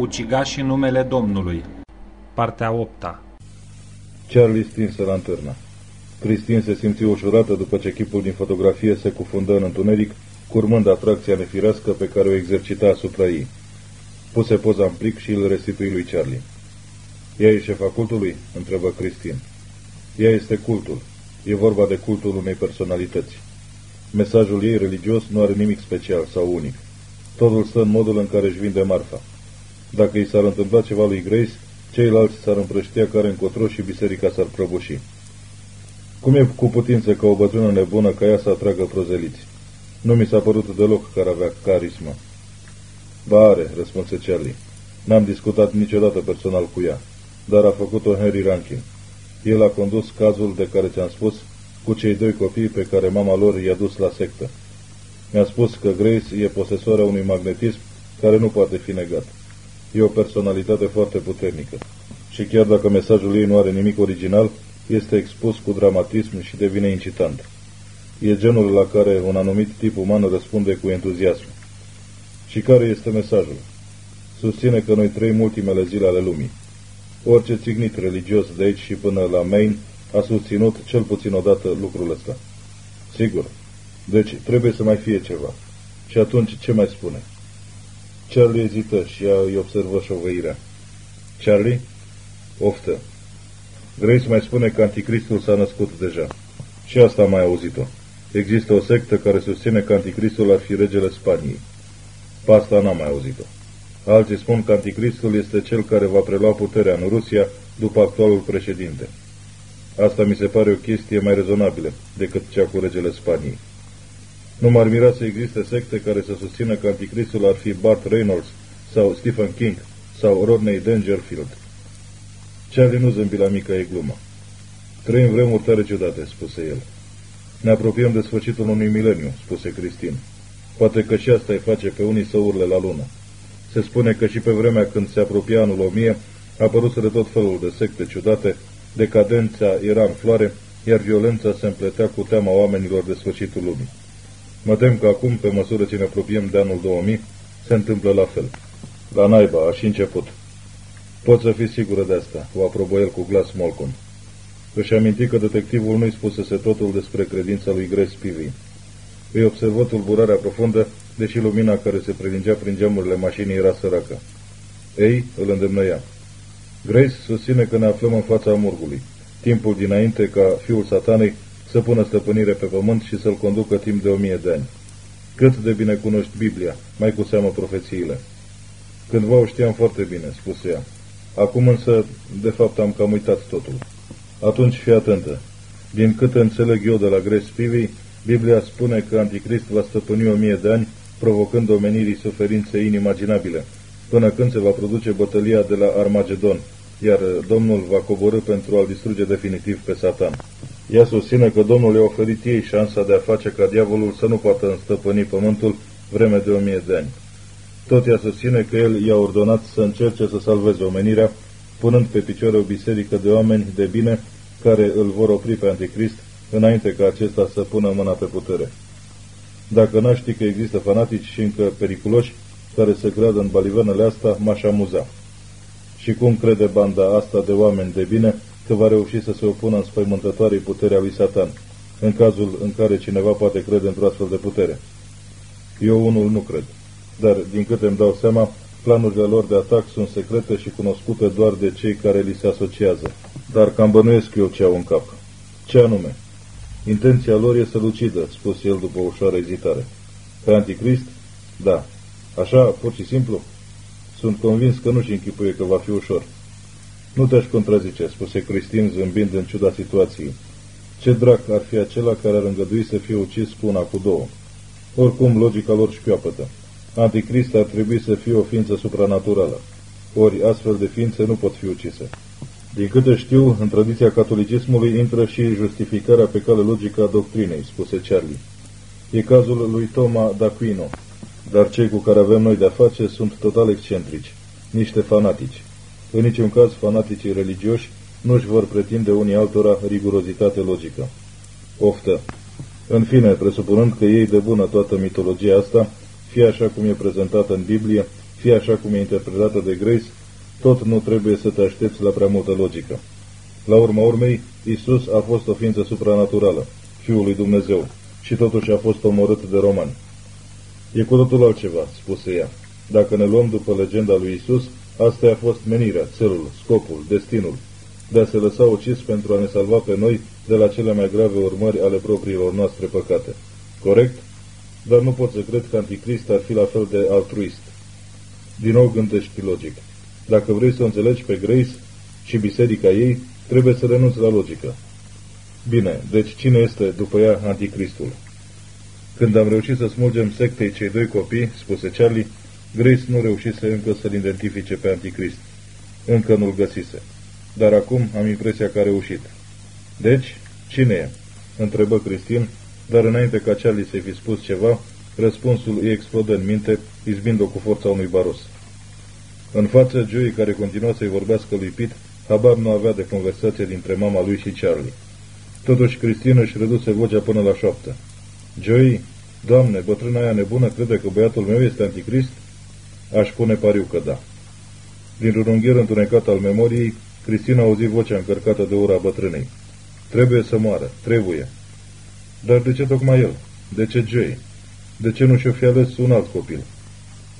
Ucigașii numele Domnului Partea 8 -a. Charlie stinse lanterna. Cristin se simți ușurată după ce chipul din fotografie se cufundă în întuneric, curmând atracția nefirească pe care o exercita asupra ei. Puse poza în plic și îl restitui lui Charlie. Ea e șefa cultului? întrebă Cristin. Ea este cultul. E vorba de cultul unei personalități. Mesajul ei religios nu are nimic special sau unic. Totul stă în modul în care își vinde marfa. Dacă i s-ar întâmpla ceva lui Grace, ceilalți s-ar împrăștia care încotro și biserica s-ar prăbuși. Cum e cu putință ca o bătrână nebună ca ea să atragă prozeliți? Nu mi s-a părut deloc că ar avea carismă. Ba are, răspunse Charlie. N-am discutat niciodată personal cu ea, dar a făcut-o Henry Rankin. El a condus cazul de care ți-am spus cu cei doi copii pe care mama lor i-a dus la sectă. Mi-a spus că Grace e posesoarea unui magnetism care nu poate fi negat. E o personalitate foarte puternică. Și chiar dacă mesajul ei nu are nimic original, este expus cu dramatism și devine incitant. E genul la care un anumit tip uman răspunde cu entuziasm. Și care este mesajul? Susține că noi trăim ultimele zile ale lumii. Orice țignit religios de aici și până la Maine a susținut cel puțin odată lucrul ăsta. Sigur. Deci trebuie să mai fie ceva. Și atunci ce mai spune? Charlie ezită și ea îi observă șovăirea. Charlie? Oftă. Grace mai spune că anticristul s-a născut deja. Și asta am mai auzit-o. Există o sectă care susține că anticristul ar fi regele Spaniei. Pe asta n-am mai auzit-o. Alții spun că anticristul este cel care va prelua puterea în Rusia după actualul președinte. Asta mi se pare o chestie mai rezonabilă decât cea cu regele Spaniei. Nu m-ar mira să existe secte care să susțină că anticristul ar fi Bart Reynolds sau Stephen King sau Rodney Dangerfield. Charlie nu zâmbi la mica ei glumă. Trăim vremuri tare ciudate, spuse el. Ne apropiem de sfârșitul unui mileniu, spuse Cristin. Poate că și asta îi face pe unii să urle la lună. Se spune că și pe vremea când se apropia anul 1000, a apărut de tot felul de secte ciudate, decadența era în floare, iar violența se împletea cu teama oamenilor de sfârșitul lumii. Mă tem că acum, pe măsură ce ne apropiem de anul 2000, se întâmplă la fel. La naiba, a și început. Pot să fii sigură de asta, o aprobă el cu glas molcom. Își aminti că detectivul nu-i spusese totul despre credința lui Grace Spivey. Îi observă tulburarea profundă, deși lumina care se prelingea prin geamurile mașinii era săracă. Ei, îl îndemnă ea. Grace susține că ne aflăm în fața morgului, timpul dinainte ca fiul satanei să pună stăpânire pe pământ și să-l conducă timp de o mie de ani. Cât de bine cunoști Biblia, mai cu seamă profețiile. Cândva o știam foarte bine, spuse ea. Acum însă, de fapt, am cam uitat totul. Atunci fii atentă. Din câte înțeleg eu de la Grace Spivey, Biblia spune că Anticrist va stăpâni o mie de ani, provocând omenirii suferințe inimaginabile, până când se va produce bătălia de la Armagedon, iar Domnul va coborâ pentru a-l distruge definitiv pe Satan. Ea susține că Domnul i-a oferit ei șansa de a face ca diavolul să nu poată înstăpâni pământul vreme de o mie de ani. Tot ea susține că el i-a ordonat să încerce să salveze omenirea, punând pe picioare o biserică de oameni de bine care îl vor opri pe Anticrist înainte ca acesta să pună mâna pe putere. Dacă n-aș ști că există fanatici și încă periculoși care să creadă în balivernele astea, m-aș amuza. Și cum crede banda asta de oameni de bine că va reuși să se opună în spăimântătoarei puterea lui Satan, în cazul în care cineva poate crede într-o astfel de putere? Eu unul nu cred, dar din câte îmi dau seama, planurile lor de atac sunt secrete și cunoscute doar de cei care li se asociază. Dar cam bănuiesc eu ce au în cap. Ce anume? Intenția lor e să lucidă, spus el după o ușoară ezitare. Pe anticrist? Da. Așa, pur și simplu? Sunt convins că nu-și închipuie că va fi ușor. Nu te-aș contrazice, spuse Cristin zâmbind în ciuda situației. Ce drac ar fi acela care ar îngădui să fie ucis puna cu două? Oricum, logica lor șchioapătă. Anticrist ar trebui să fie o ființă supranaturală. Ori astfel de ființe nu pot fi ucise. Din câte știu, în tradiția catolicismului intră și justificarea pe cale logică a doctrinei, spuse Charlie. E cazul lui Toma d'Aquino, dar cei cu care avem noi de-a face sunt total excentrici, niște fanatici. În niciun caz, fanaticii religioși nu își vor pretinde unii altora rigurozitate logică. Oftă. În fine, presupunând că ei de bună toată mitologia asta, fie așa cum e prezentată în Biblie, fie așa cum e interpretată de Grace, tot nu trebuie să te aștepți la prea multă logică. La urma urmei, Isus a fost o ființă supranaturală, Fiul lui Dumnezeu, și totuși a fost omorât de romani. E cu totul altceva, spuse ea. Dacă ne luăm după legenda lui Isus, asta a fost menirea, țelul, scopul, destinul, de a se lăsa ucis pentru a ne salva pe noi de la cele mai grave urmări ale propriilor noastre păcate. Corect? Dar nu pot să cred că Anticrist ar fi la fel de altruist. Din nou gândești logic. Dacă vrei să o înțelegi pe Grace și biserica ei, trebuie să renunți la logică. Bine, deci cine este după ea Anticristul? Când am reușit să smulgem sectei cei doi copii, spuse Charlie, Grace nu reușise încă să-l identifice pe Anticrist. Încă nu-l găsise. Dar acum am impresia că a reușit. Deci, cine e? Întrebă Cristin, dar înainte ca Charlie să-i fi spus ceva, răspunsul îi explodă în minte, izbind-o cu forța unui baros. În fața Joey, care continua să-i vorbească lui Pete, habar nu avea de conversație dintre mama lui și Charlie. Totuși, Cristina își reduse vocea până la șoaptă. Joey, doamne, bătrâna aia nebună crede că băiatul meu este anticrist? Aș pune pariu că da. Din un întunecat al memoriei, Cristina auzi vocea încărcată de ura bătrânei. Trebuie să moară, trebuie. Dar de ce tocmai el? De ce Joey? De ce nu și-o fi ales un alt copil?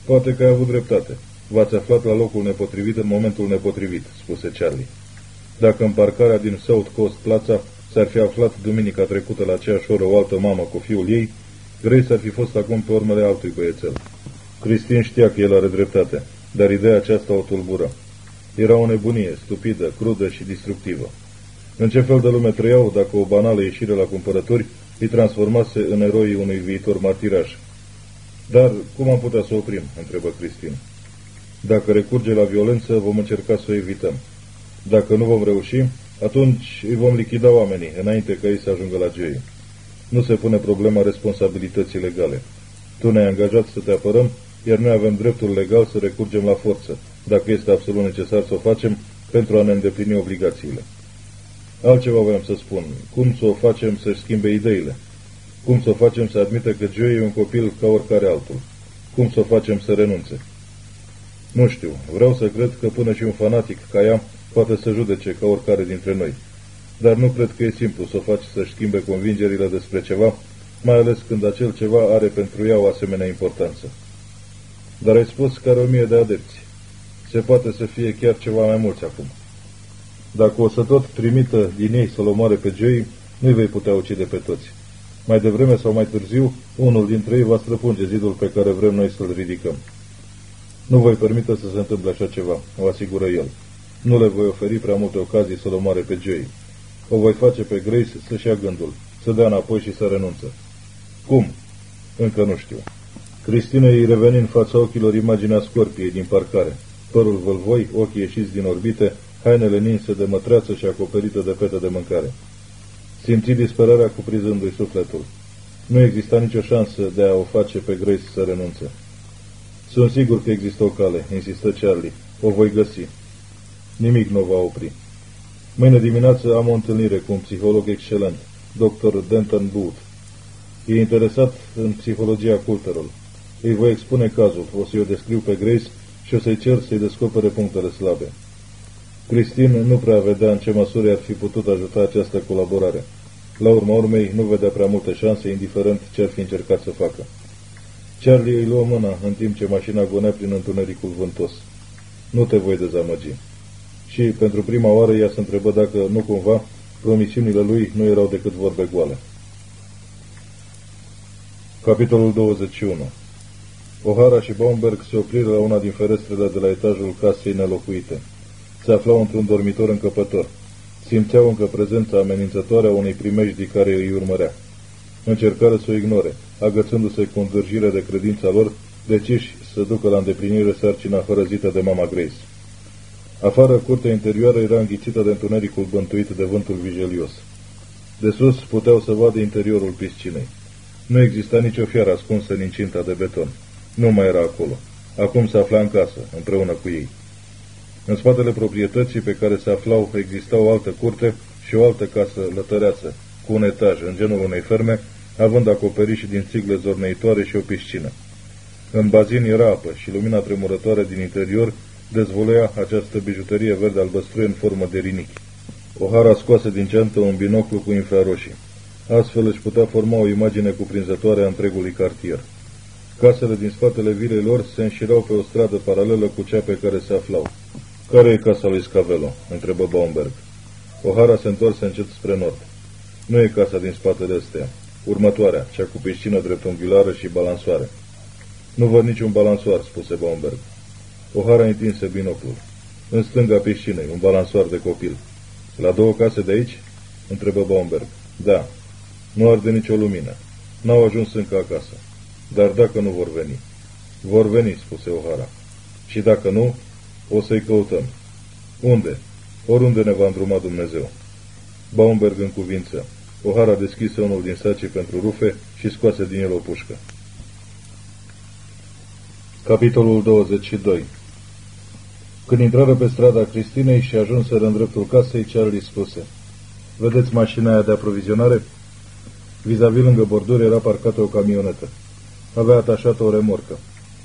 Poate că ai avut dreptate. V-ați aflat la locul nepotrivit în momentul nepotrivit, spuse Charlie. Dacă în parcarea din South Coast Plaza s-ar fi aflat duminica trecută la aceeași oră o altă mamă cu fiul ei, Grace ar fi fost acum pe urmele altui băiețel. Cristin știa că el are dreptate, dar ideea aceasta o tulbură. Era o nebunie, stupidă, crudă și destructivă. În ce fel de lume trăiau dacă o banală ieșire la cumpărături îi transformase în eroii unui viitor martiraș? Dar cum am putea să oprim? întrebă Cristin. Dacă recurge la violență, vom încerca să o evităm. Dacă nu vom reuși, atunci îi vom lichida oamenii, înainte ca ei să ajungă la Joey. Nu se pune problema responsabilității legale. Tu ne-ai angajat să te apărăm, iar noi avem dreptul legal să recurgem la forță, dacă este absolut necesar să o facem, pentru a ne îndeplini obligațiile. Altceva vreau să spun. Cum să o facem să-și schimbe ideile? Cum să o facem să admită că Joey e un copil ca oricare altul? Cum să o facem să renunțe? Nu știu. Vreau să cred că până și un fanatic ca ea poate să judece ca oricare dintre noi. Dar nu cred că e simplu să o faci să-și schimbe convingerile despre ceva, mai ales când acel ceva are pentru ea o asemenea importanță. Dar ai spus că are o mie de adepți. Se poate să fie chiar ceva mai mulți acum. Dacă o să tot trimită din ei să-l omoare pe Joey, nu-i vei putea ucide pe toți. Mai devreme sau mai târziu, unul dintre ei va străpunge zidul pe care vrem noi să-l ridicăm. Nu voi permite să se întâmple așa ceva, o asigură el. Nu le voi oferi prea multe ocazii să-l omoare pe Joey. O voi face pe Grace să-și ia gândul, să dea înapoi și să renunță. Cum? Încă nu știu. Cristina îi reveni în fața ochilor imaginea scorpiei din parcare. Părul vălvoi, ochii ieșiți din orbite, hainele ninse de mătreață și acoperită de pete de mâncare. Simți disperarea cuprizându-i sufletul. Nu exista nicio șansă de a o face pe Grace să renunțe. Sunt sigur că există o cale, insistă Charlie. O voi găsi. Nimic nu va opri. Mâine dimineață am o întâlnire cu un psiholog excelent, dr. Denton Booth. E interesat în psihologia cultelor. Îi voi expune cazul, o să-i o descriu pe Grace și o să-i cer să-i descopere punctele slabe. Christine nu prea vedea în ce măsură ar fi putut ajuta această colaborare. La urma urmei, nu vedea prea multe șanse, indiferent ce ar fi încercat să facă. Charlie îi luă mâna în timp ce mașina gonea prin întunericul vântos. Nu te voi dezamăgi. Și, pentru prima oară, ea se întrebă dacă, nu cumva, promisiunile lui nu erau decât vorbe goale. Capitolul 21 O'Hara și Baumberg se opriră la una din ferestrele de la etajul casei nelocuite. Se aflau într-un dormitor încăpător. Simțeau încă prezența amenințătoare a unei primejdi care îi urmărea. Încercară să o ignore, agățându-se cu îndârjire de credința lor, deciși să ducă la îndeplinire sarcina hărăzită de mama Grace. Afară, curtea interioară era înghițită de întunericul bântuit de vântul vigelios. De sus puteau să vadă interiorul piscinei. Nu exista nicio fiară ascunsă în incinta de beton. Nu mai era acolo. Acum se afla în casă, împreună cu ei. În spatele proprietății pe care se aflau exista o altă curte și o altă casă lătăreață, cu un etaj în genul unei ferme, având acoperiș din țigle zorneitoare și o piscină. În bazin era apă și lumina tremurătoare din interior dezvolea această bijuterie verde albăstruie în formă de rinichi. Ohara scoase din ceantă un binoclu cu infraroșii. Astfel își putea forma o imagine cuprinzătoare a întregului cartier. Casele din spatele vilei lor se înșirau pe o stradă paralelă cu cea pe care se aflau. Care e casa lui Scavelo?" întrebă Baumberg. Ohara se întoarse încet spre nord. Nu e casa din spatele ăstea. Următoarea, cea cu piscină dreptunghiulară și balansoare. Nu văd niciun balansoar, spuse Baumberg. Ohara întinse binoclul. În stânga piscinei, un balansoar de copil. La două case de aici? întrebă Baumberg. Da. Nu arde nicio lumină. N-au ajuns încă acasă. Dar dacă nu vor veni? Vor veni, spuse Ohara. Și dacă nu, o să-i căutăm. Unde? Oriunde ne va îndruma Dumnezeu. Baumberg în cuvință. Ohara deschise unul din sacii pentru rufe și scoase din el o pușcă. Capitolul 22 Când intrară pe strada Cristinei și ajunseră în dreptul casei, Charlie spuse Vedeți mașina aia de aprovizionare? Vis-a-vis lângă borduri era parcată o camionetă. Avea atașată o remorcă.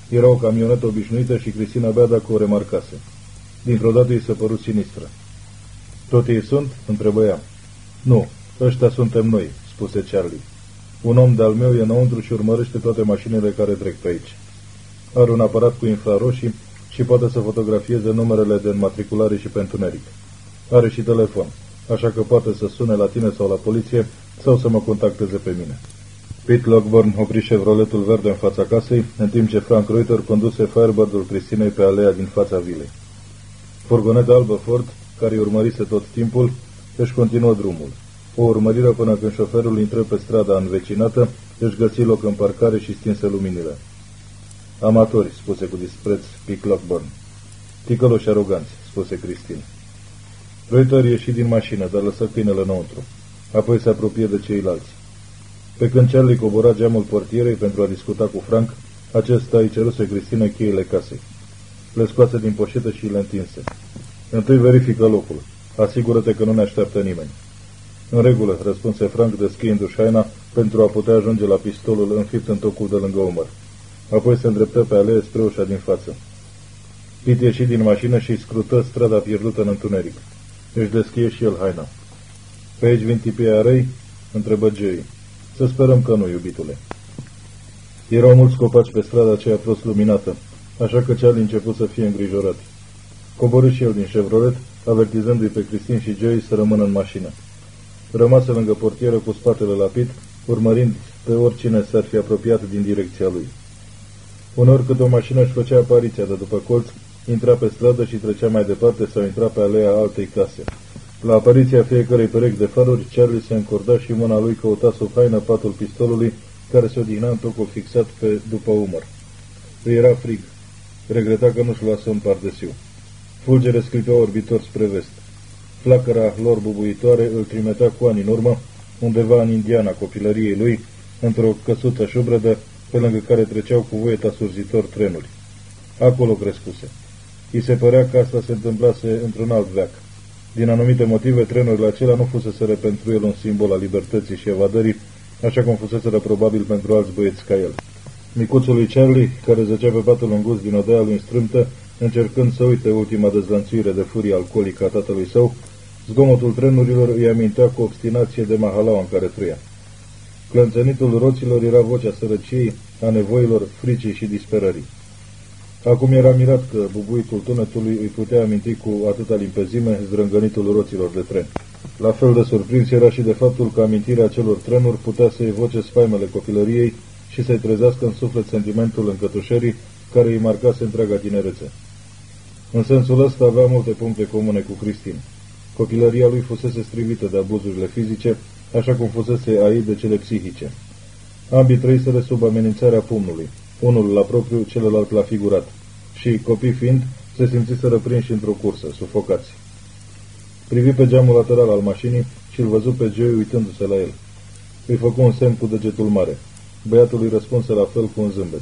Era o camionetă obișnuită și Cristina abia dacă o remarcase. Dintr-o dată îi se părut sinistră. Tot ei sunt?" întrebă ea. Nu, ăștia suntem noi," spuse Charlie. Un om de-al meu e înăuntru și urmărește toate mașinile care trec pe aici. Are un aparat cu infraroșii și poate să fotografieze numerele de înmatriculare și pentru neric. Are și telefon, așa că poate să sune la tine sau la poliție sau să mă contacteze pe mine. Pete Lockburn opri Chevroletul verde în fața casei, în timp ce Frank Reuter conduse Firebird-ul Cristinei pe alea din fața vilei. Furgoneta albă Ford, care urmărise tot timpul, își continuă drumul. O urmărire până când șoferul intră pe strada învecinată, își găsi loc în parcare și stinse luminile. Amatori, spuse cu dispreț Pic Lockburn. Ticăloși aroganți, spuse Cristin. Reuter ieși din mașină, dar lăsă câinele înăuntru. Apoi se apropie de ceilalți. Pe când Charlie cobora geamul portierei pentru a discuta cu Frank, acesta îi ceruse Cristina cheile casei. Le scoase din poșetă și le întinse. Întâi verifică locul. Asigură-te că nu ne așteaptă nimeni. În regulă, răspunse Frank deschiindu-și haina pentru a putea ajunge la pistolul înfipt în tocul de lângă umăr. Apoi se îndreptă pe alee spre ușa din față. Pit ieși din mașină și scrută strada pierdută în întuneric. Își deschie și el haina. Pe aici vin tipii răi? întrebă Jerry. Să sperăm că nu, iubitule. Erau mulți copaci pe strada aceea prost luminată, așa că Charlie început să fie îngrijorat. Coborâ și el din Chevrolet, avertizându-i pe Cristin și Joey să rămână în mașină. Rămase lângă portieră cu spatele la pit, urmărind pe oricine s-ar fi apropiat din direcția lui. Uneori câte o mașină își făcea apariția de după colț, intra pe stradă și trecea mai departe sau intra pe alea altei case. La apariția fiecărei perechi de faruri, Charlie se încorda și mâna lui căuta sub haină patul pistolului, care se odihna în tocul fixat pe după umăr. Îi era frig. Regreta că nu-și luase un pardesiu. Fulgere sclipea orbitor spre vest. Flacăra lor bubuitoare îl trimitea cu ani în urmă, undeva în Indiana copilăriei lui, într-o căsuță șubredă, pe lângă care treceau cu voieta surzitor trenuri. Acolo crescuse. I se părea că asta se întâmplase într-un alt veac. Din anumite motive, trenurile acelea nu fuseseră pentru el un simbol al libertății și evadării, așa cum fuseseră probabil pentru alți băieți ca el. Micuțul lui Charlie, care zăcea pe patul îngust din odaia lui strâmtă, încercând să uite ultima dezlănțuire de furie alcoolică a tatălui său, zgomotul trenurilor îi amintea cu obstinație de mahalaua în care trăia. Clănțănitul roților era vocea sărăciei, a nevoilor, fricii și disperării. Acum era mirat că bubuitul tunetului îi putea aminti cu atâta limpezime zdrângănitul roților de tren. La fel de surprins era și de faptul că amintirea celor trenuri putea să evoce spaimele copilăriei și să-i trezească în suflet sentimentul încătușării care îi marcase întreaga tinerețe. În sensul ăsta avea multe puncte comune cu Cristin. Copilăria lui fusese strivită de abuzurile fizice, așa cum fusese ai de cele psihice. Ambii trăiseră sub amenințarea pumnului, unul la propriu, celălalt la figurat, și, copii fiind, se simțiseră prinși într-o cursă, sufocați. Privi pe geamul lateral al mașinii și îl văzu pe Joey uitându-se la el. Îi făcu un semn cu degetul mare. Băiatul îi răspunse la fel cu un zâmbet.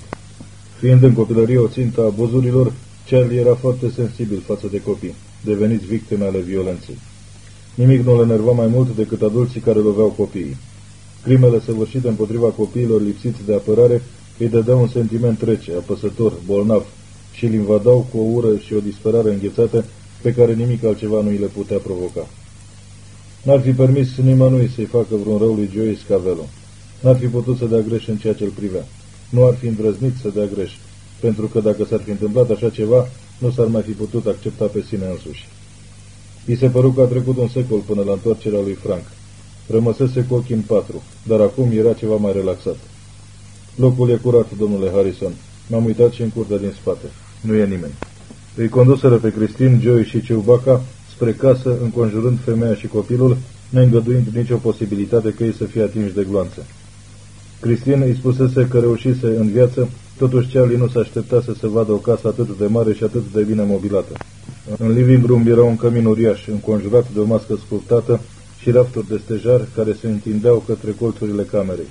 Fiind în copilărie o țintă a abuzurilor, Charlie era foarte sensibil față de copii, deveniți victime ale violenței. Nimic nu le enerva mai mult decât adulții care loveau copiii. Crimele săvârșite împotriva copiilor lipsiți de apărare îi dădeau un sentiment rece, apăsător, bolnav și îl invadau cu o ură și o disperare înghețată pe care nimic altceva nu îi le putea provoca. N-ar fi permis nimănui să-i facă vreun rău lui Joey Scavello. N-ar fi putut să dea greș în ceea ce îl privea. Nu ar fi îndrăznit să dea greș, pentru că dacă s-ar fi întâmplat așa ceva, nu s-ar mai fi putut accepta pe sine însuși. I se păru că a trecut un secol până la întoarcerea lui Frank. Rămăsese cu ochii în patru, dar acum era ceva mai relaxat. Locul e curat, domnule Harrison. M-am uitat și în curtea din spate. Nu e nimeni. Îi conduseră pe Cristin, Joey și Ceubaca spre casă, înconjurând femeia și copilul, neîngăduind nicio posibilitate că ei să fie atinși de gloanțe. Cristin îi spusese că reușise în viață, totuși Charlie nu s-a aștepta să se vadă o casă atât de mare și atât de bine mobilată. În living room era un cămin uriaș, înconjurat de o mască sculptată și rafturi de stejar care se întindeau către colțurile camerei.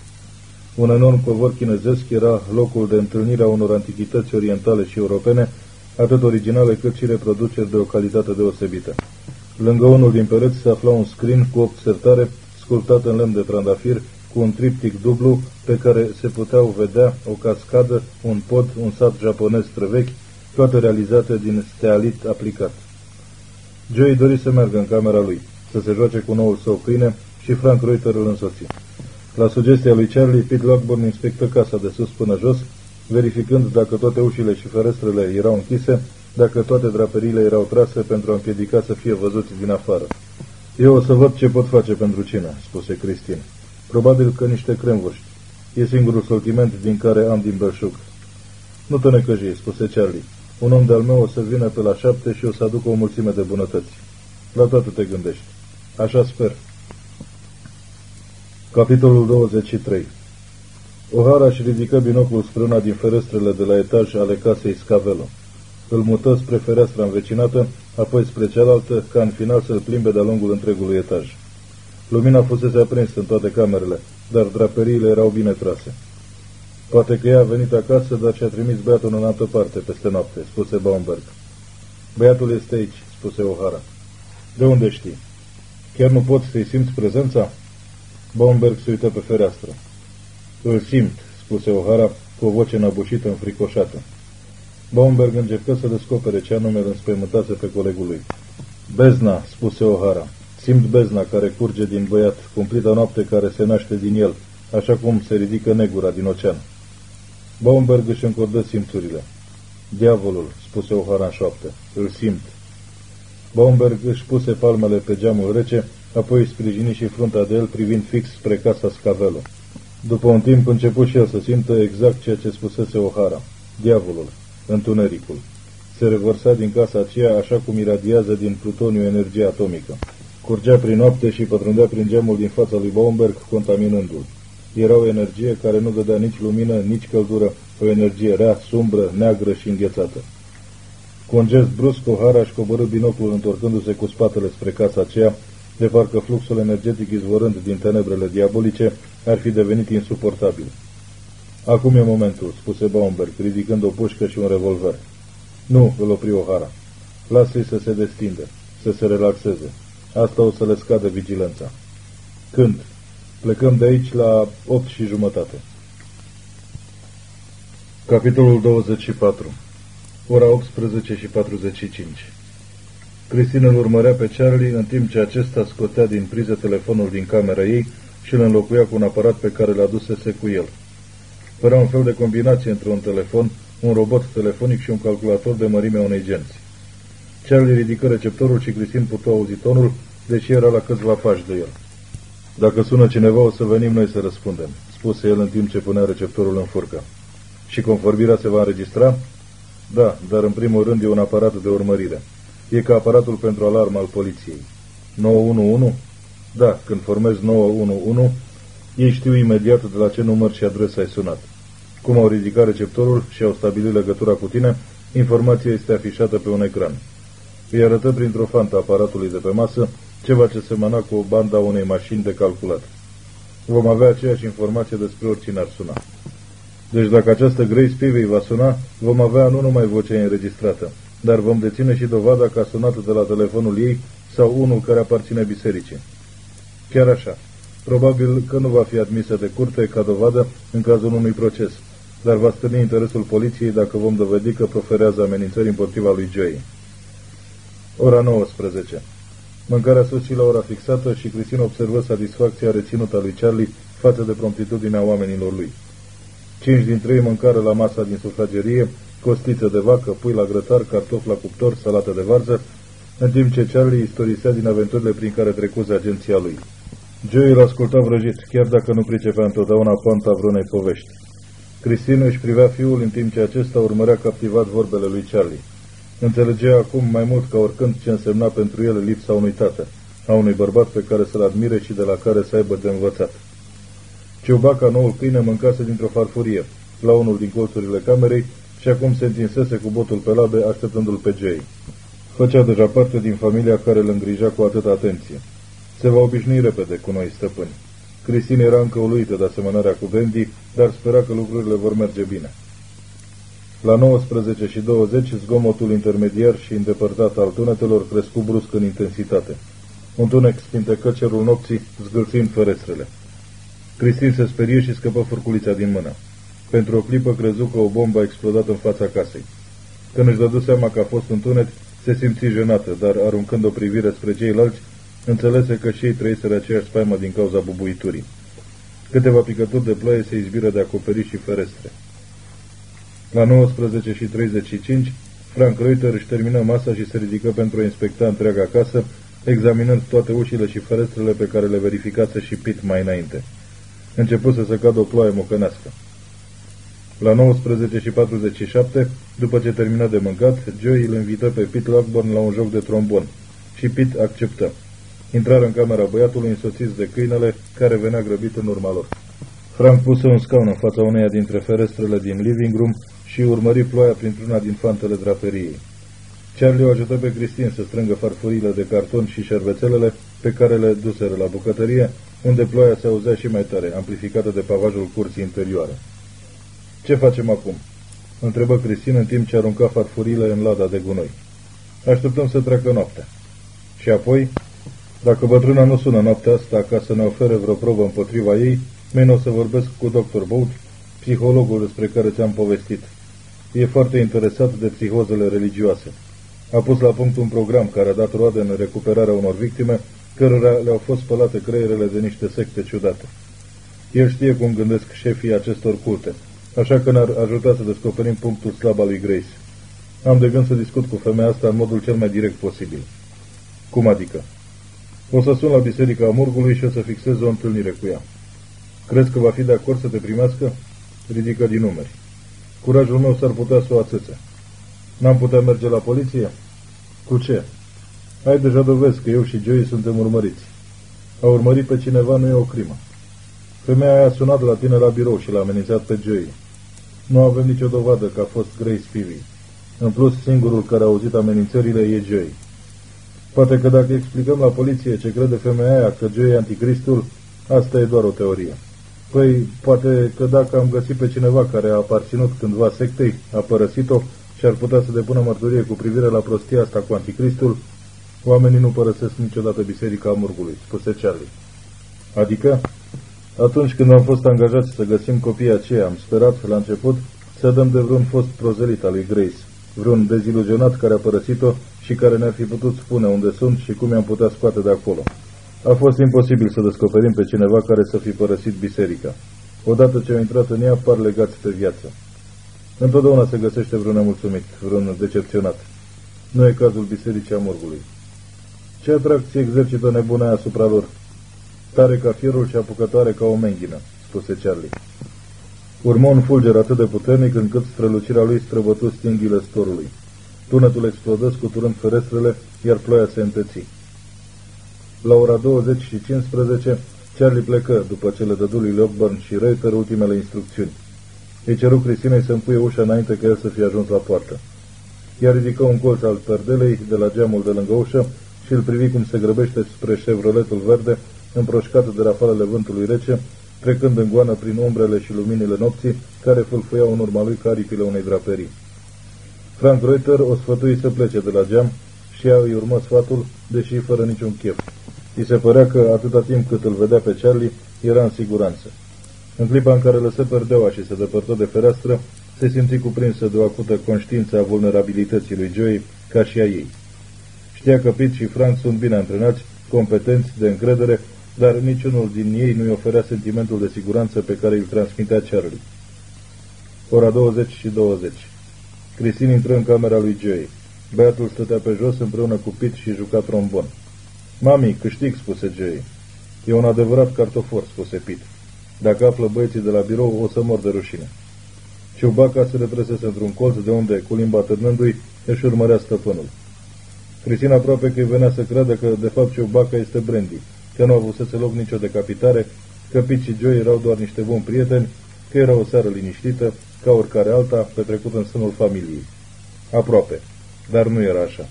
Un enorm covor chinezesc era locul de întâlnire a unor antichități orientale și europene, atât originale cât și reproduceri de o calitate deosebită. Lângă unul din pereți se afla un scrin cu opt sertare, sculptat în lemn de trandafir, cu un triptic dublu pe care se puteau vedea o cascadă, un pod, un sat japonez străvechi, toate realizate din stealit aplicat. Joey dori să meargă în camera lui, să se joace cu noul său câine și Frank Reuter îl însoți. La sugestia lui Charlie, Pete Lockburn inspectă casa de sus până jos, verificând dacă toate ușile și ferestrele erau închise, dacă toate draperiile erau trase pentru a împiedica să fie văzuți din afară. Eu o să văd ce pot face pentru cine, spuse Cristin. Probabil că niște cremvârști. E singurul sortiment din care am din belșug. Nu te necăji, spuse Charlie. Un om de-al meu o să vină pe la șapte și o să aducă o mulțime de bunătăți. La toate te gândești. Așa sper. Capitolul 23 O'Hara își ridică binocul spre una din ferestrele de la etaj ale casei Scavello. Îl mută spre fereastra învecinată, apoi spre cealaltă, ca în final să-l plimbe de-a lungul întregului etaj. Lumina fusese aprinsă în toate camerele, dar draperiile erau bine trase. Poate că ea a venit acasă, dar și-a trimis băiatul în altă parte, peste noapte, spuse Baumberg. Băiatul este aici, spuse O'Hara. De unde știi? Chiar nu poți să-i simți prezența? Baumberg se uită pe fereastră. Îl simt, spuse O'Hara cu o voce înăbușită, înfricoșată. Baumberg încercă să descopere ce anume îl înspăimântase pe colegul lui. Bezna, spuse O'Hara. Simt bezna care curge din băiat, cumplita noapte care se naște din el, așa cum se ridică negura din ocean. Baumberg își încordă simțurile. Diavolul, spuse O'Hara în șoaptă, îl simt. Baumberg își puse palmele pe geamul rece, apoi sprijini și fruntea de el privind fix spre casa Scavello. După un timp început și el să simtă exact ceea ce spusese O'Hara. Diavolul, întunericul. Se revărsa din casa aceea așa cum iradiază din plutoniu energia atomică. Curgea prin noapte și pătrundea prin geamul din fața lui Baumberg, contaminându-l. Era o energie care nu dădea nici lumină, nici căldură, o energie rea, sumbră, neagră și înghețată. Cu un gest brusc, O'Hara își coborâ binocul întorcându-se cu spatele spre casa aceea, de parcă fluxul energetic izvorând din tenebrele diabolice ar fi devenit insuportabil. Acum e momentul, spuse Baumberg, ridicând o pușcă și un revolver. Nu, îl opri O'Hara. Lasă-i să se destinde, să se relaxeze. Asta o să le scadă vigilența. Când? Plecăm de aici la 8 și jumătate. Capitolul 24 Ora 18 și 45 Cristina îl urmărea pe Charlie în timp ce acesta scotea din priză telefonul din camera ei și îl înlocuia cu un aparat pe care l-a dusese cu el. Părea un fel de combinație între un telefon, un robot telefonic și un calculator de mărime unei genți. Charlie ridică receptorul și Cristin putu auzi tonul, deși era la câțiva pași de el. Dacă sună cineva, o să venim noi să răspundem, spuse el în timp ce punea receptorul în furcă. Și conformirea se va înregistra? Da, dar în primul rând e un aparat de urmărire. E ca aparatul pentru alarmă al poliției. 911? Da, când formezi 911, ei știu imediat de la ce număr și adresă ai sunat. Cum au ridicat receptorul și au stabilit legătura cu tine, informația este afișată pe un ecran. Îi arătă printr-o fantă aparatului de pe masă ceva ce semăna cu o banda unei mașini de calculat. Vom avea aceeași informație despre oricine ar suna. Deci dacă această Grace Pivey va suna, vom avea nu numai vocea înregistrată, dar vom deține și dovada că a sunat de la telefonul ei sau unul care aparține bisericii. Chiar așa. Probabil că nu va fi admisă de curte ca dovadă în cazul unui proces, dar va stârni interesul poliției dacă vom dovedi că proferează amenințări împotriva lui Joey. Ora 19. Mâncarea sus și la ora fixată și Cristin observă satisfacția reținută a lui Charlie față de promptitudinea oamenilor lui. Cinci dintre ei mâncară la masa din sufragerie, costiță de vacă, pui la grătar, cartofi la cuptor, salată de varză, în timp ce Charlie istorisea din aventurile prin care trecuse agenția lui. Joey îl asculta vrăjit, chiar dacă nu pricepea întotdeauna poanta vreunei povești. Cristina își privea fiul în timp ce acesta urmărea captivat vorbele lui Charlie. Înțelegea acum mai mult ca oricând ce însemna pentru el lipsa unui tată, a unui bărbat pe care să-l admire și de la care să aibă de învățat. Ciubaca, noul câine, mâncase dintr-o farfurie, la unul din colțurile camerei, și acum se întinsese cu botul pe labe, așteptându-l pe Jay. Făcea deja parte din familia care îl îngrija cu atâta atenție. Se va obișnui repede cu noi stăpâni. Cristina era încă uluită de asemănarea cu Wendy, dar spera că lucrurile vor merge bine. La 19 și 20, zgomotul intermediar și îndepărtat al tunetelor crescu brusc în intensitate. Un tunec spintecă cerul nopții, zgâlțind ferestrele. Cristin se sperie și scăpă furculița din mână. Pentru o clipă crezu că o bombă a explodat în fața casei. Când își dădu seama că a fost un tunet, se simți jenată, dar aruncând o privire spre ceilalți, înțelese că și ei trăiseră aceeași spaimă din cauza bubuiturii. Câteva picături de ploaie se izbiră de acoperiș și ferestre. La 19 și 35, Frank Reuter își termină masa și se ridică pentru a inspecta întreaga casă, examinând toate ușile și ferestrele pe care le verificase și Pit mai înainte. Începuse să cadă o ploaie mocănească. La 19 și 47, după ce termină de mâncat, Joey îl invită pe Pete Lockburn la un joc de trombon și Pete acceptă. Intrară în camera băiatului însoțiți de câinele, care venea grăbit în urma lor. Frank puse un scaun în fața uneia dintre ferestrele din living room și urmări ploaia printr-una din fantele draperiei. Charlie o ajută pe Cristin să strângă farfurile de carton și șervețelele pe care le duseră la bucătărie, unde ploaia se auzea și mai tare, amplificată de pavajul curții interioare. Ce facem acum?" întrebă Cristin în timp ce arunca farfurile în lada de gunoi. Așteptăm să treacă noaptea. Și apoi, dacă bătrâna nu sună noaptea asta ca să ne ofere vreo probă împotriva ei, mâine o să vorbesc cu dr. Bout, psihologul despre care ți-am povestit. E foarte interesat de psihozele religioase. A pus la punct un program care a dat roade în recuperarea unor victime, cărora le-au fost spălate creierele de niște secte ciudate. El știe cum gândesc șefii acestor culte, așa că ne-ar ajuta să descoperim punctul slab al lui Grace. Am de gând să discut cu femeia asta în modul cel mai direct posibil. Cum adică? O să sun la biserica Amurgului și o să fixez o întâlnire cu ea. Crezi că va fi de acord să te primească? Ridică din numeri. Curajul meu s-ar putea să o ațățe. N-am putea merge la poliție? Cu ce? Ai deja dovezi că eu și Joey suntem urmăriți. A urmărit pe cineva nu e o crimă. Femeia aia a sunat la tine la birou și l-a amenințat pe Joey. Nu avem nicio dovadă că a fost Grace Peavy. În plus, singurul care a auzit amenințările e Joey. Poate că dacă explicăm la poliție ce crede femeia aia că Joey e anticristul, asta e doar o teorie. Păi, poate că dacă am găsit pe cineva care a aparținut cândva sectei, a părăsit-o și ar putea să depună mărturie cu privire la prostia asta cu anticristul, oamenii nu părăsesc niciodată biserica Murgului, spuse Charlie. Adică, atunci când am fost angajați să găsim copiii aceia, am sperat la început să dăm de vreun fost prozelit al lui Grace, vreun deziluzionat care a părăsit-o și care ne-ar fi putut spune unde sunt și cum i-am putea scoate de acolo. A fost imposibil să descoperim pe cineva care să fi părăsit biserica. Odată ce au intrat în ea, par legați pe viață. Întotdeauna se găsește vreun nemulțumit, vreun decepționat. Nu e cazul bisericii amorgului. Ce atracție exercită nebuna asupra lor? Tare ca fierul și apucătoare ca o menghină, spuse Charlie. Urmă un fulger atât de puternic încât strălucirea lui străbătu stinghile storului. Tunetul explodă scuturând ferestrele, iar ploaia se înteți. La ora 20 și 15, Charlie plecă după ce le dădu lui Lockburn și Reuter ultimele instrucțiuni. Îi ceru Cristinei să împuie ușa înainte că el să fie ajuns la poartă. Ea ridică un colț al perdelei de la geamul de lângă ușă și îl privi cum se grăbește spre Chevroletul verde, împroșcat de rafalele vântului rece, trecând în goană prin umbrele și luminile nopții, care fâlfâiau în urma lui caripile unei draperii. Frank Reuter o sfătui să plece de la geam și ea îi urmă sfatul, deși fără niciun chef. I se părea că atâta timp cât îl vedea pe Charlie, era în siguranță. În clipa în care lăsă perdeaua și se depărtă de fereastră, se simți cuprinsă de o acută conștiință a vulnerabilității lui Joey, ca și a ei. Știa că Pete și Frank sunt bine antrenați, competenți, de încredere, dar niciunul din ei nu-i oferea sentimentul de siguranță pe care îl transmitea Charlie. Ora 20 și 20. Cristin intră în camera lui Joey. Băiatul stătea pe jos împreună cu Pete și juca trombon. Mami, câștig, spuse Joey. E un adevărat cartofor, spuse Pete. Dacă află băieții de la birou, o să mor de rușine. Ciubaca se retrăsese într-un colț de unde, cu limba târnându-i, își urmărea stăpânul. Cristina aproape că îi venea să creadă că, de fapt, Ciubaca este Brandy, că nu avusese loc nicio decapitare, că Pete și Joey erau doar niște buni prieteni, că era o seară liniștită, ca oricare alta, petrecută în sânul familiei. Aproape, dar nu era așa.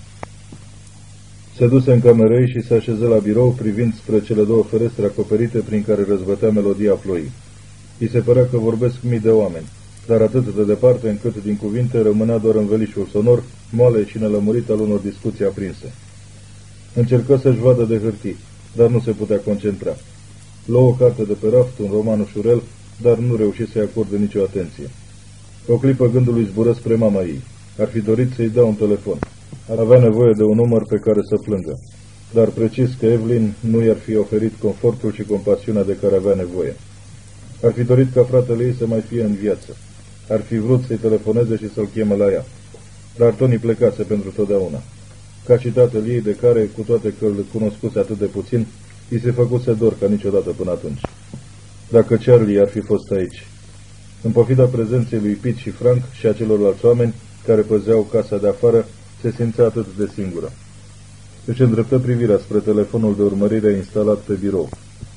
Se duse în camerei și se așeză la birou, privind spre cele două ferestre acoperite prin care răzbătea melodia ploii. I se părea că vorbesc mii de oameni, dar atât de departe încât din cuvinte rămânea doar învelișul sonor, moale și nelămurit al unor discuții aprinse. Încercă să-și vadă de hârtii, dar nu se putea concentra. Luă o carte de pe raft, un roman ușurel, dar nu reuși să-i acorde nicio atenție. O clipă gândul îi zbură spre mama ei. Ar fi dorit să-i dea un telefon. Ar avea nevoie de un număr pe care să plângă. Dar precis că Evelyn nu i-ar fi oferit confortul și compasiunea de care avea nevoie. Ar fi dorit ca fratele ei să mai fie în viață. Ar fi vrut să-i telefoneze și să-l cheme la ea. Dar Tony plecase pentru totdeauna. Ca și tatăl ei, de care, cu toate că îl cunoscuse atât de puțin, îi se făcuse dor ca niciodată până atunci. Dacă Charlie ar fi fost aici. În pofida prezenței lui Pete și Frank și a celorlalți oameni care păzeau casa de afară, se simțea atât de singură. Își îndreptă privirea spre telefonul de urmărire instalat pe birou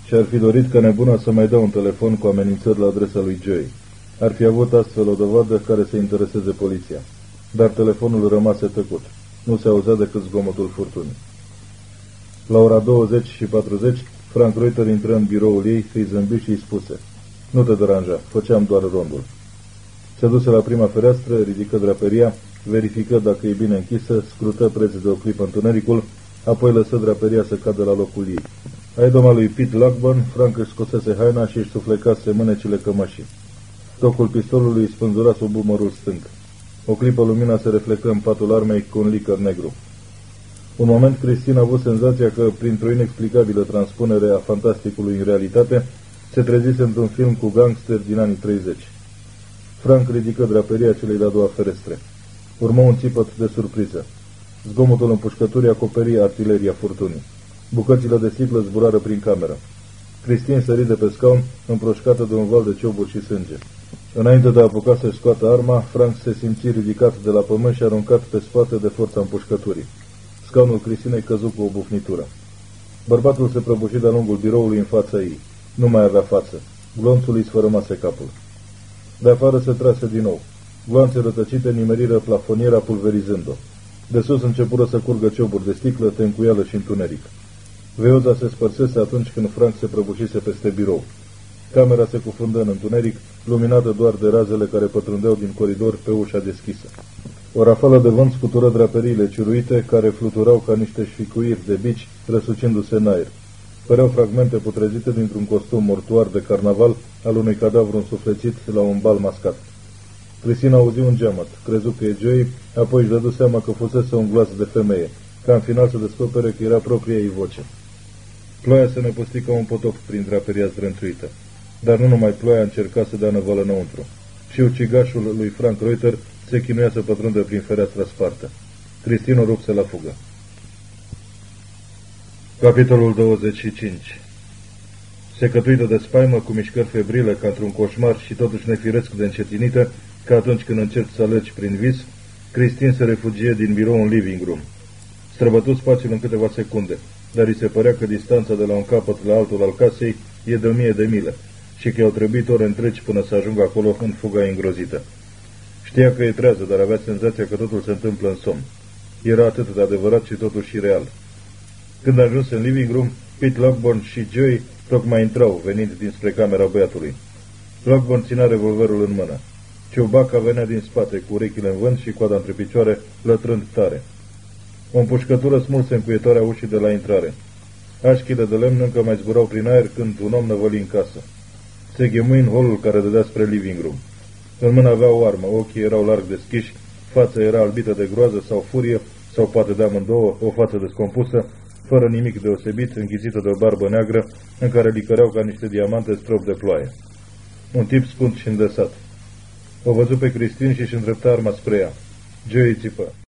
și ar fi dorit ca nebuna să mai dea un telefon cu amenințări la adresa lui Joey. Ar fi avut astfel o dovadă care să intereseze poliția. Dar telefonul rămase tăcut. Nu se auzea decât zgomotul furtunii. La ora 20 și 40, Frank Reuter intră în biroul ei, îi zâmbi și îi spuse Nu te deranja, făceam doar rondul. Se duse la prima fereastră, ridică draperia, verifică dacă e bine închisă, scrută prețul de o clipă întunericul, apoi lăsă draperia să cadă la locul ei. Ai doma lui Pete Lockburn, Frank își scosese haina și își suflecase mânecile cămășii. Tocul pistolului îi spânzura sub umărul stâng. O clipă lumina se reflectă în patul armei cu un licăr negru. Un moment Cristina a avut senzația că, printr-o inexplicabilă transpunere a fantasticului în realitate, se trezise într-un film cu gangster din anii 30. Frank ridică draperia celei de-a doua ferestre. Urmă un țipăt de surpriză. Zgomotul împușcăturii acoperi artileria furtunii. Bucățile de sticlă zburară prin cameră. Cristin sări de pe scaun, împroșcată de un val de cioburi și sânge. Înainte de a apuca să-și scoată arma, Frank se simți ridicat de la pământ și aruncat pe spate de forța împușcăturii. Scaunul Cristinei căzu cu o bufnitură. Bărbatul se prăbuși de-a lungul biroului în fața ei. Nu mai avea față. Glonțul îi sfărămase capul. De afară se trase din nou. Gloanțe rătăcite nimeriră plafoniera pulverizând-o. De sus începură să curgă cioburi de sticlă, tencuială și întuneric. Veoza se spărsese atunci când Frank se prăbușise peste birou. Camera se cufundă în întuneric, luminată doar de razele care pătrundeau din coridor pe ușa deschisă. O rafală de vânt scutură draperiile ciuruite, care fluturau ca niște șficuiri de bici, răsucindu-se în aer. Păreau fragmente putrezite dintr-un costum mortuar de carnaval al unui cadavru însuflețit la un bal mascat. Cristina auzi un geamăt, crezu că e Joey, apoi își dădu seama că fusese un glas de femeie, ca în final să descopere că era propria ei voce. Ploaia se năpusti ca un potop prin draperia zdrânțuită. Dar nu numai ploaia încerca să dea năvală înăuntru. Și ucigașul lui Frank Reuter se chinuia să pătrundă prin fereastra spartă. Cristino rupse la fugă. Capitolul 25 Secătuită de spaimă, cu mișcări febrile ca într-un coșmar și totuși nefiresc de încetinită, ca atunci când încerci să alergi prin vis, Cristin se refugie din birou în living room. Străbătut spațiul în câteva secunde, dar îi se părea că distanța de la un capăt la altul al casei e de o mie de mile și că i-au trebuit ore întregi până să ajungă acolo în fuga îngrozită. Știa că e trează, dar avea senzația că totul se întâmplă în somn. Era atât de adevărat și totuși real. Când a ajuns în living room, Pete Lockburn și Joey tocmai intrau, venind dinspre camera băiatului. Lockburn ținea revolverul în mână. Ciubaca venea din spate, cu urechile în vânt și coada între picioare, lătrând tare. O împușcătură smulse încuietoarea ușii de la intrare. Așchile de lemn încă mai zburau prin aer când un om năvăli în casă. Se ghemui în holul care dădea spre living room. În mână avea o armă, ochii erau larg deschiși, fața era albită de groază sau furie, sau poate de amândouă, o față descompusă, fără nimic deosebit, închițită de o barbă neagră, în care licăreau ca niște diamante strop de ploaie. Un tip scund și îndesat. O văzut pe Cristin și își îndrepta arma spre ea. Joey țipă.